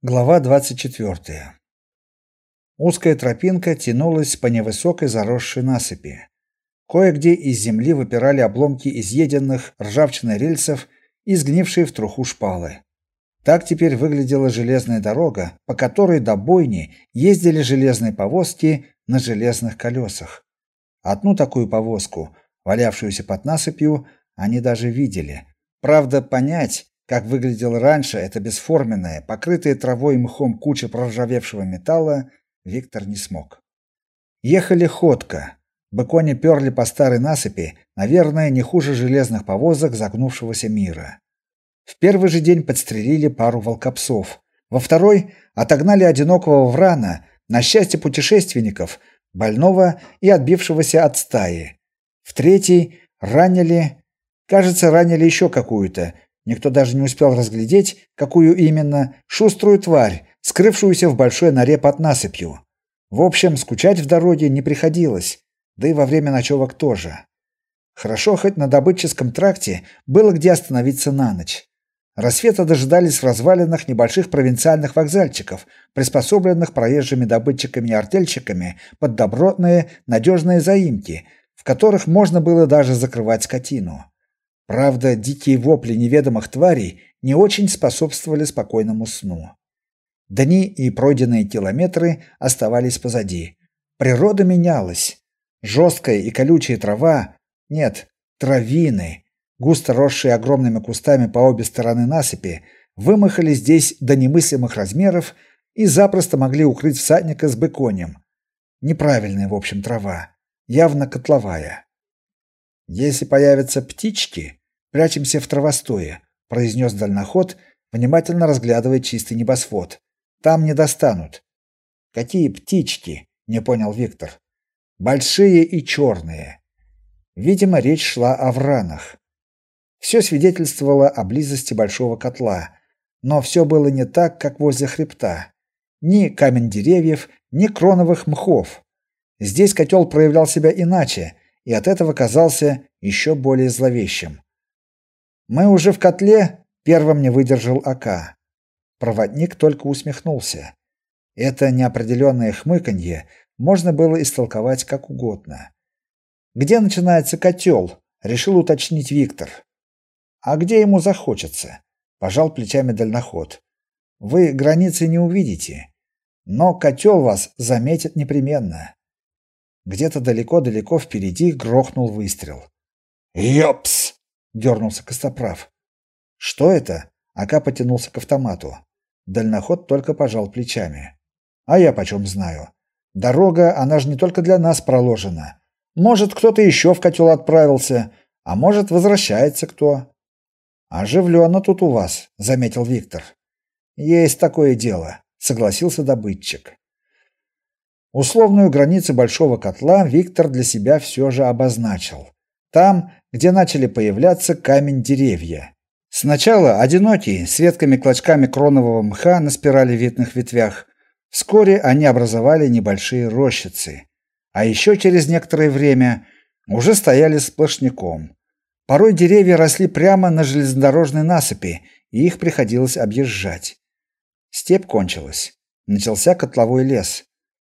Глава 24. Узкая тропинка тянулась по невысокой заросшей насыпи. Кое-где из земли выпирали обломки изъеденных ржавчиной рельсов и сгнившие в труху шпалы. Так теперь выглядела железная дорога, по которой до бойни ездили железные повозки на железных колесах. Одну такую повозку, валявшуюся под насыпью, они даже видели. Правда, понять, как выглядел раньше эта бесформенная, покрытая травой и мхом куча проржавевшего металла, Виктор не смог. Ехали ходко. Быкони перли по старой насыпи, наверное, не хуже железных повозок загнувшегося мира. В первый же день подстрелили пару волкопсов. Во второй отогнали одинокого врана, на счастье путешественников, больного и отбившегося от стаи. В третий ранили, кажется, ранили еще какую-то, Никто даже не успел разглядеть, какую именно, шуструю тварь, скрывшуюся в большой норе под насыпью. В общем, скучать в дороге не приходилось, да и во время ночевок тоже. Хорошо хоть на добытческом тракте было где остановиться на ночь. Рассвета дожидались в развалинах небольших провинциальных вокзальчиков, приспособленных проезжими добытчиками и артельщиками под добротные, надежные заимки, в которых можно было даже закрывать скотину. Правда, дикие вопли неведомых тварей не очень способствовали спокойному сну. Дни и пройденные километры оставались позади. Природа менялась. Жесткая и колючая трава, нет, травины, густо росшие огромными кустами по обе стороны насыпи, вымахали здесь до немыслимых размеров и запросто могли укрыть всадника с быконем. Неправильная, в общем, трава, явно котловая. Если появятся птички, Прячемся в травостое, произнес дальноход, внимательно разглядывая чистый небосвод. Там не достанут. Какие птички? не понял Виктор. Большие и черные. Видимо, речь шла о вранах. Все свидетельствовало о близости большого котла, но все было не так, как возле хребта. Ни камень деревьев, ни кроновых мхов. Здесь котел проявлял себя иначе, и от этого казался еще более зловещим. Мы уже в котле, первым не выдержал Ака. Проводник только усмехнулся. Это неопределенное хмыканье можно было истолковать как угодно. Где начинается котел? решил уточнить Виктор. А где ему захочется? пожал плечами дальноход. Вы границы не увидите, но котел вас заметит непременно. Где-то далеко-далеко впереди грохнул выстрел. "Ёпс!" Дернулся Костоправ. Что это? Ака потянулся к автомату. Дальноход только пожал плечами. А я почем знаю? Дорога, она же не только для нас проложена. Может, кто-то еще в котел отправился, а может, возвращается кто. Оживленно тут у вас, заметил Виктор. Есть такое дело, согласился добытчик. Условную границу большого котла Виктор для себя все же обозначил. Там, где начали появляться камень-деревья. Сначала одинокие, с ветками-клочками кронового мха на спиралевидных ветвях. Вскоре они образовали небольшие рощицы. А еще через некоторое время уже стояли сплошняком. Порой деревья росли прямо на железнодорожной насыпи, и их приходилось объезжать. Степь кончилась. Начался котловой лес.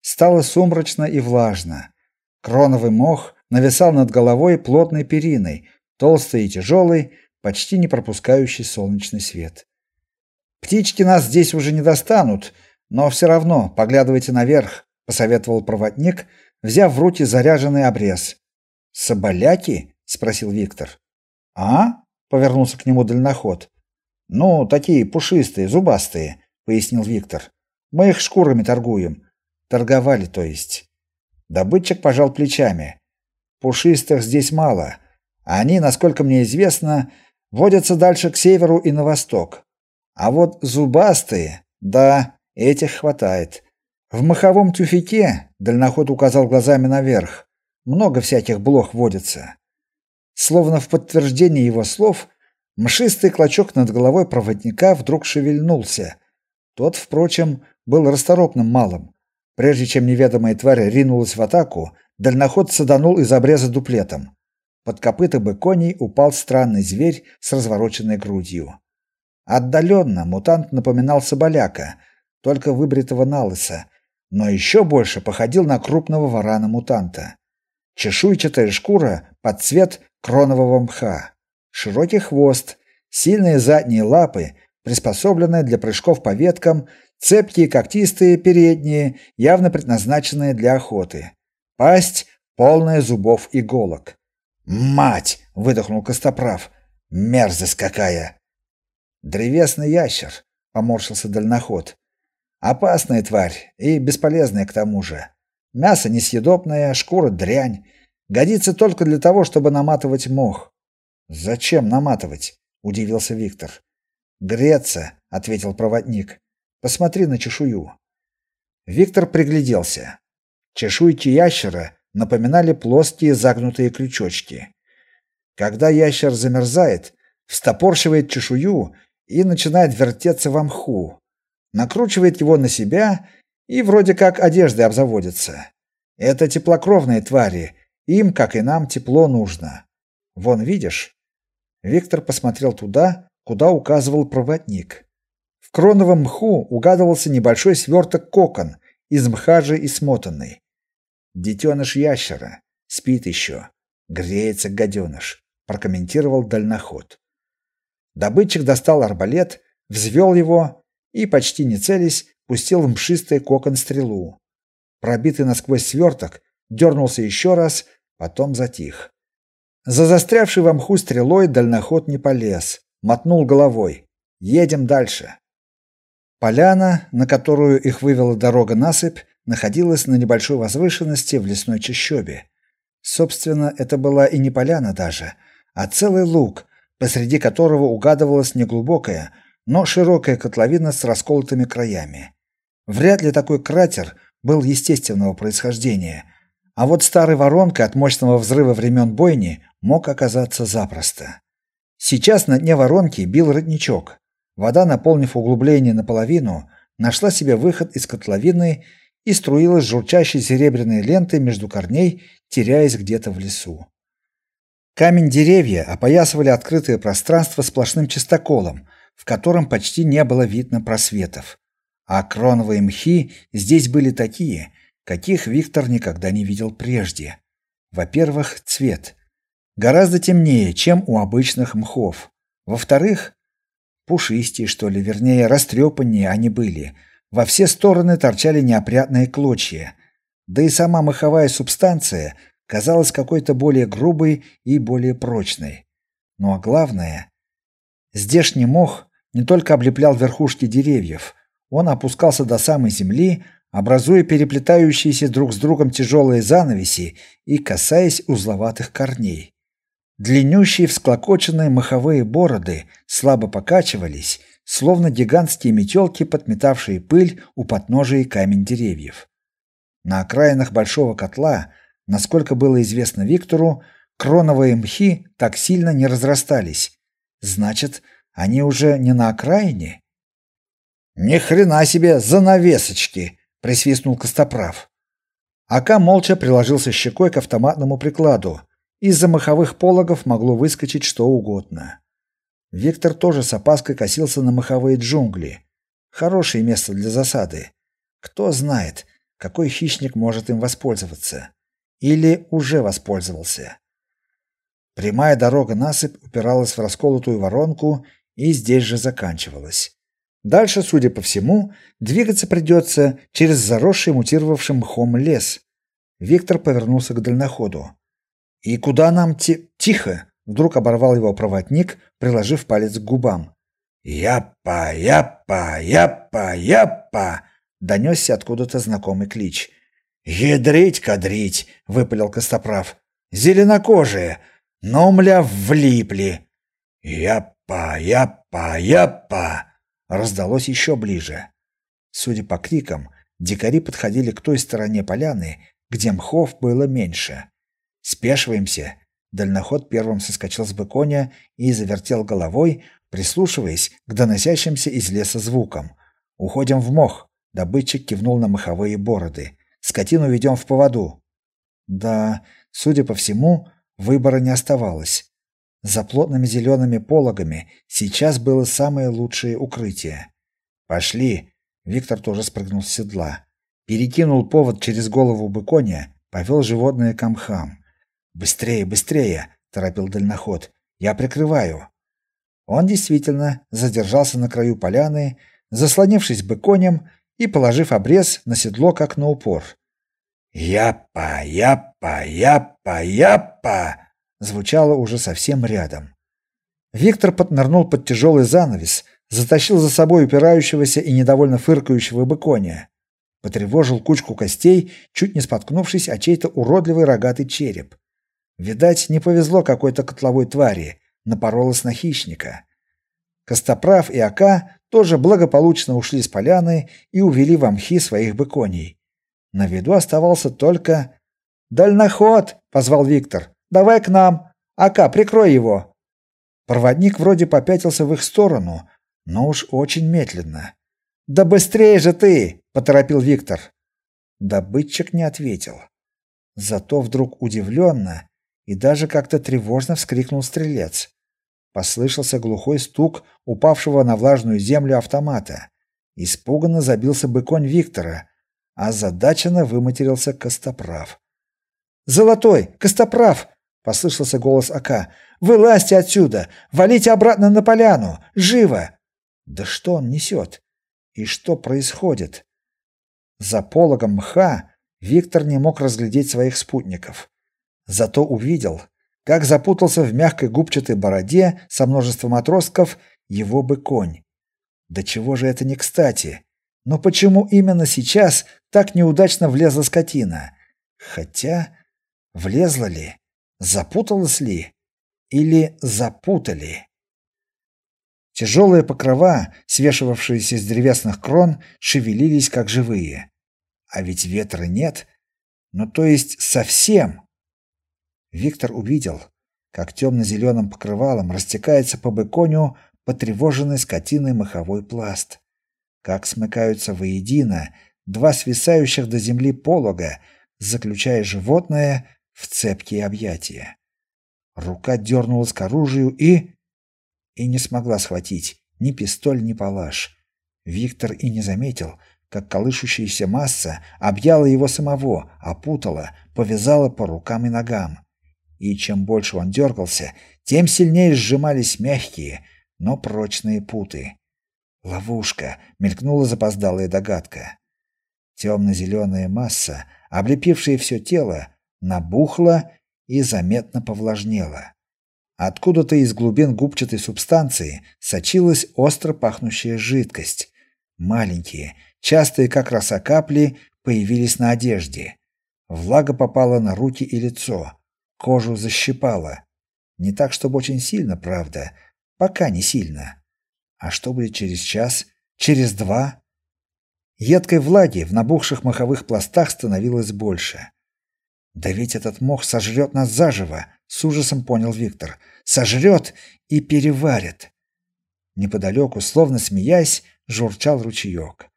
Стало сумрачно и влажно. Кроновый мох нависал над головой плотной периной, толстой и тяжелой, почти не пропускающей солнечный свет. Птички нас здесь уже не достанут, но все равно поглядывайте наверх, посоветовал проводник, взяв в руки заряженный обрез. Соболяки? спросил Виктор. А? повернулся к нему дальноход. Ну, такие пушистые, зубастые, пояснил Виктор. Мы их шкурами торгуем. Торговали, то есть. Добытчик пожал плечами. Пушистых здесь мало. Они, насколько мне известно, водятся дальше к северу и на восток. А вот зубастые, да, этих хватает. В маховом тюфике, дальноход указал глазами наверх, много всяких блох водится. Словно в подтверждение его слов, мшистый клочок над головой проводника вдруг шевельнулся. Тот, впрочем, был расторопным малым. Прежде чем неведомая тварь ринулась в атаку, Дальноход саданул из обреза дуплетом. Под копыта быконей упал странный зверь с развороченной грудью. Отдаленно мутант напоминал соболяка, только выбритого налыса, но еще больше походил на крупного варана-мутанта. Чешуйчатая шкура под цвет кронового мха, широкий хвост, сильные задние лапы, приспособленные для прыжков по веткам, цепкие когтистые передние, явно предназначенные для охоты. Пасть полная зубов иголок. Мать, выдохнул Костоправ. Мерзость какая. Древесный ящер, поморщился дальноход. Опасная тварь и бесполезная к тому же. Мясо несъедобное, шкура дрянь. Годится только для того, чтобы наматывать мох. Зачем наматывать? удивился Виктор. Греться, ответил проводник. Посмотри на чешую. Виктор пригляделся. Чешуйки ящера напоминали плоские загнутые крючочки. Когда ящер замерзает, встопорщивает чешую и начинает вертеться в мху, накручивает его на себя и вроде как одеждой обзаводится. Это теплокровные твари, им, как и нам, тепло нужно. Вон, видишь? Виктор посмотрел туда, куда указывал проводник. В кроновом мху угадывался небольшой сверток кокон, из мха же и смотанный. Детеныш ящера. Спит еще. Греется гаденыш, прокомментировал дальноход. Добытчик достал арбалет, взвел его и, почти не целясь, пустил в мшистый кокон стрелу. Пробитый насквозь сверток дернулся еще раз, потом затих. За застрявшей в мху стрелой дальноход не полез, мотнул головой. Едем дальше. Поляна, на которую их вывела дорога насыпь, находилась на небольшой возвышенности в лесной чащобе. Собственно, это была и не поляна даже, а целый луг, посреди которого угадывалась неглубокая, но широкая котловина с расколотыми краями. Вряд ли такой кратер был естественного происхождения, а вот старой воронкой от мощного взрыва времен бойни мог оказаться запросто. Сейчас на дне воронки бил родничок. Вода, наполнив углубление наполовину, нашла себе выход из котловины и струилась журчащей серебряной лентой между корней, теряясь где-то в лесу. Камень деревья опоясывали открытое пространство сплошным чистоколом, в котором почти не было видно просветов. А кроновые мхи здесь были такие, каких Виктор никогда не видел прежде. Во-первых, цвет гораздо темнее, чем у обычных мхов. Во-вторых, пушистее, что ли, вернее, растрепаннее они были – во все стороны торчали неопрятные клочья, да и сама маховая субстанция казалась какой-то более грубой и более прочной. Ну а главное, здешний мох не только облеплял верхушки деревьев, он опускался до самой земли, образуя переплетающиеся друг с другом тяжелые занавеси и касаясь узловатых корней. Длиннющие всклокоченные маховые бороды слабо покачивались, словно гигантские метелки, подметавшие пыль у подножия камень деревьев. На окраинах большого котла, насколько было известно Виктору, кроновые мхи так сильно не разрастались. Значит, они уже не на окраине? Ни хрена себе занавесочки, присвистнул Костоправ. Ака молча приложился щекой к автоматному прикладу. Из-за маховых пологов могло выскочить что угодно. Виктор тоже с опаской косился на маховые джунгли. Хорошее место для засады. Кто знает, какой хищник может им воспользоваться или уже воспользовался. Прямая дорога насыпь упиралась в расколотую воронку и здесь же заканчивалась. Дальше, судя по всему, двигаться придется через заросший мутировавшим мхом лес. Виктор повернулся к дальноходу. И куда нам те... тихо? Вдруг оборвал его проводник, приложив палец к губам. «Япа, япа, япа, япа!» Донесся откуда-то знакомый клич. «Ядрить, кадрить!» — выпалил Костоправ. «Зеленокожие! Но, мля, влипли!» «Япа, япа, япа!» Раздалось еще ближе. Судя по крикам, дикари подходили к той стороне поляны, где мхов было меньше. «Спешиваемся!» Дальноход первым соскочил с быконя и завертел головой, прислушиваясь к доносящимся из леса звукам. Уходим в мох. Добытчик кивнул на моховые бороды. Скотину ведем в поводу. Да, судя по всему, выбора не оставалось. За плотными зелеными пологами сейчас было самое лучшее укрытие. Пошли. Виктор тоже спрыгнул с седла, перекинул повод через голову быконя, повел животное к амхам. Быстрее, быстрее, торопил дальноход. Я прикрываю. Он действительно задержался на краю поляны, заслонившись быконем и положив обрез на седло как на упор. «Япа, япа, япа, япа!» звучало уже совсем рядом. Виктор поднырнул под тяжелый занавес, затащил за собой упирающегося и недовольно фыркающего быконя. Потревожил кучку костей, чуть не споткнувшись о чей-то уродливый рогатый череп. Видать, не повезло какой-то котловой твари, напоролась на хищника. Костоправ и Ака тоже благополучно ушли с поляны и увели в амхи своих быконей. На виду оставался только «Дальноход!» — позвал Виктор. «Давай к нам! Ака, прикрой его!» Проводник вроде попятился в их сторону, но уж очень медленно. «Да быстрее же ты!» — поторопил Виктор. Добытчик не ответил. Зато вдруг удивленно и даже как-то тревожно вскрикнул стрелец. Послышался глухой стук упавшего на влажную землю автомата. Испуганно забился бы конь Виктора, а задаченно выматерился Костоправ. «Золотой! Костоправ!» — послышался голос Ака. «Вылазьте отсюда! Валите обратно на поляну! Живо!» Да что он несет? И что происходит? За пологом мха Виктор не мог разглядеть своих спутников. Зато увидел, как запутался в мягкой губчатой бороде со множеством отростков его бы конь. Да чего же это не кстати? Но почему именно сейчас так неудачно влезла скотина? Хотя влезла ли? Запуталась ли? Или запутали? Тяжелые покрова, свешивавшиеся с древесных крон, шевелились как живые. А ведь ветра нет, ну то есть совсем. Виктор увидел, как темно-зеленым покрывалом растекается по быконю потревоженный скотиной маховой пласт, как смыкаются воедино два свисающих до земли полога, заключая животное в цепкие объятия. Рука дернулась к оружию и и не смогла схватить ни пистоль, ни палаш. Виктор и не заметил, как колышущаяся масса объяла его самого, опутала, повязала по рукам и ногам. И чем больше он дергался, тем сильнее сжимались мягкие, но прочные путы. Ловушка, мелькнула запоздалая догадка. Темно-зеленая масса, облепившая все тело, набухла и заметно повлажнела. Откуда-то из глубин губчатой субстанции сочилась остро пахнущая жидкость. Маленькие, частые как роса капли, появились на одежде. Влага попала на руки и лицо. Кожу защипала. Не так, чтобы очень сильно, правда. Пока не сильно. А что будет через час? Через два? Едкой влаги в набухших моховых пластах становилось больше. Да ведь этот мох сожрет нас заживо, с ужасом понял Виктор. Сожрет и переварит. Неподалеку, словно смеясь, журчал ручеек.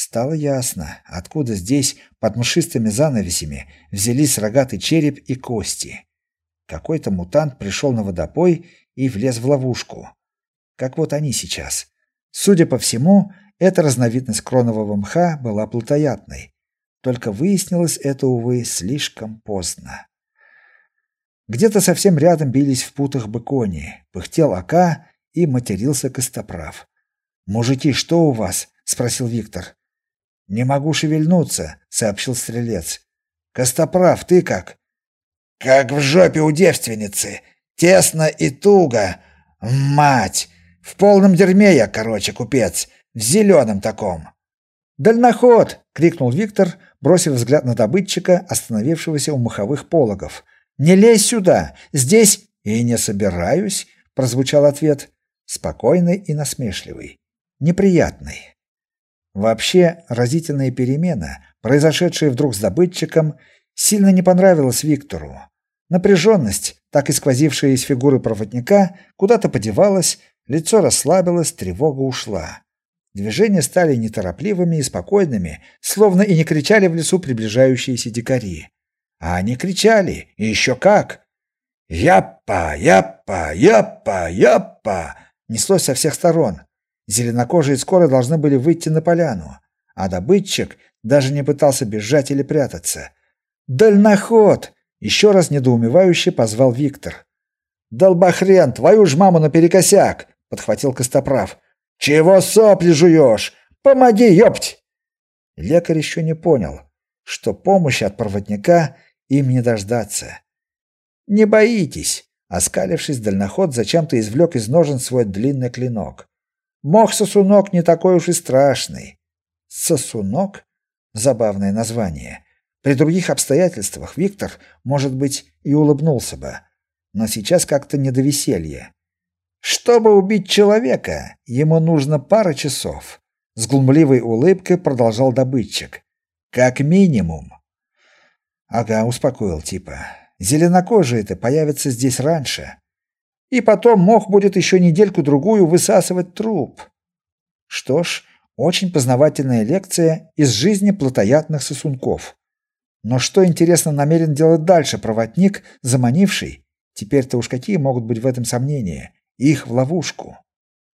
Стало ясно, откуда здесь под мшистыми занавесями взялись рогатый череп и кости. Какой-то мутант пришел на водопой и влез в ловушку. Как вот они сейчас. Судя по всему, эта разновидность кронового мха была плотоядной. Только выяснилось это, увы, слишком поздно. Где-то совсем рядом бились в путах быкони, пыхтел Ака и матерился Костоправ. «Мужики, что у вас?» — спросил Виктор. «Не могу шевельнуться», — сообщил стрелец. «Костоправ, ты как?» «Как в жопе у девственницы. Тесно и туго. Мать! В полном дерьме я, короче, купец. В зеленом таком». «Дальноход!» — крикнул Виктор, бросив взгляд на добытчика, остановившегося у маховых пологов. «Не лезь сюда! Здесь...» «И не собираюсь», — прозвучал ответ, спокойный и насмешливый, неприятный. Вообще, разительная перемена, произошедшая вдруг с добытчиком, сильно не понравилась Виктору. Напряженность, так и сквозившая из фигуры проводника, куда-то подевалась, лицо расслабилось, тревога ушла. Движения стали неторопливыми и спокойными, словно и не кричали в лесу приближающиеся дикари. А они кричали, и еще как! «Яппа! Яппа! Яппа! Яппа!» неслось со всех сторон. Зеленокожие скоро должны были выйти на поляну, а добытчик даже не пытался бежать или прятаться. «Дальноход!» — еще раз недоумевающе позвал Виктор. «Долбохрен, твою ж маму наперекосяк!» — подхватил Костоправ. «Чего сопли жуешь? Помоги, ёпть!» Лекарь еще не понял, что помощи от проводника им не дождаться. «Не боитесь!» — оскалившись, дальноход зачем-то извлек из ножен свой длинный клинок. «Мох-сосунок не такой уж и страшный». «Сосунок?» — забавное название. При других обстоятельствах Виктор, может быть, и улыбнулся бы, но сейчас как-то не до веселья. Чтобы убить человека, ему нужно пара часов, с глумливой улыбкой продолжал добытчик. Как минимум. Ага, успокоил типа. Зеленокожие-то появятся здесь раньше. И потом мох будет еще недельку-другую высасывать труп. Что ж, очень познавательная лекция из жизни плотоядных сосунков. Но что, интересно, намерен делать дальше проводник, заманивший? Теперь-то уж какие могут быть в этом сомнения? Их в ловушку.